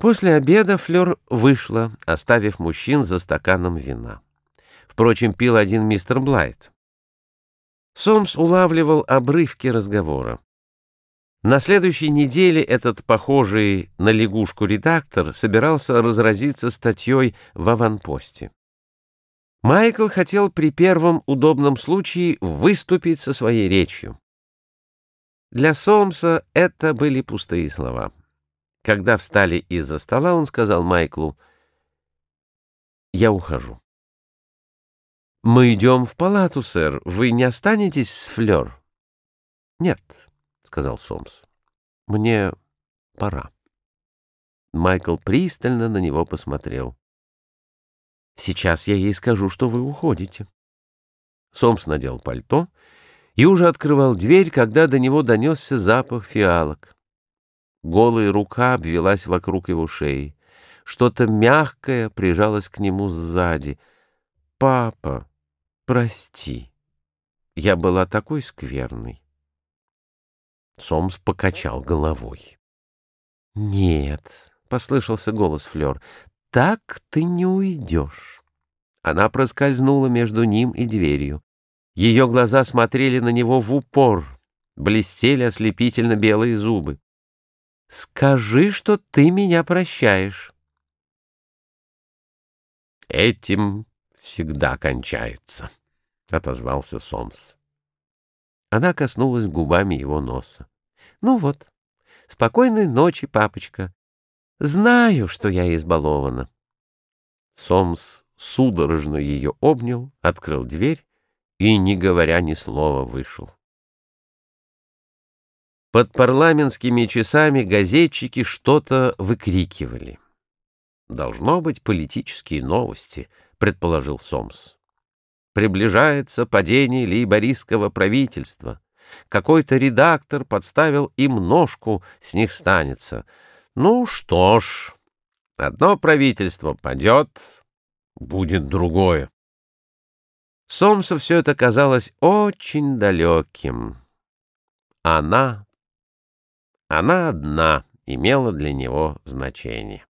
После обеда Флёр вышла, оставив мужчин за стаканом вина. Впрочем, пил один мистер Блайт. Сомс улавливал обрывки разговора. На следующей неделе этот похожий на лягушку редактор собирался разразиться статьей в аванпосте. Майкл хотел при первом удобном случае выступить со своей речью. Для Сомса это были пустые слова. Когда встали из-за стола, он сказал Майклу, «Я ухожу». «Мы идем в палату, сэр. Вы не останетесь с Флёр?» «Нет», — сказал Сомс. «Мне пора». Майкл пристально на него посмотрел. «Сейчас я ей скажу, что вы уходите». Сомс надел пальто и уже открывал дверь, когда до него донесся запах фиалок. Голая рука обвелась вокруг его шеи. Что-то мягкое прижалось к нему сзади. «Папа, прости, я была такой скверной». Сомс покачал головой. «Нет», — послышался голос Флёр, — «так ты не уйдешь». Она проскользнула между ним и дверью. Ее глаза смотрели на него в упор, блестели ослепительно белые зубы. Скажи, что ты меня прощаешь. Этим всегда кончается, — отозвался Сомс. Она коснулась губами его носа. Ну вот, спокойной ночи, папочка. Знаю, что я избалована. Сомс судорожно ее обнял, открыл дверь и, не говоря ни слова, вышел. Под парламентскими часами газетчики что-то выкрикивали. «Должно быть политические новости», — предположил Сомс. «Приближается падение лейбористского правительства. Какой-то редактор подставил им ножку, с них станется. Ну что ж, одно правительство падет, будет другое». Сомсу все это казалось очень далеким. Она она одна имела для него значение.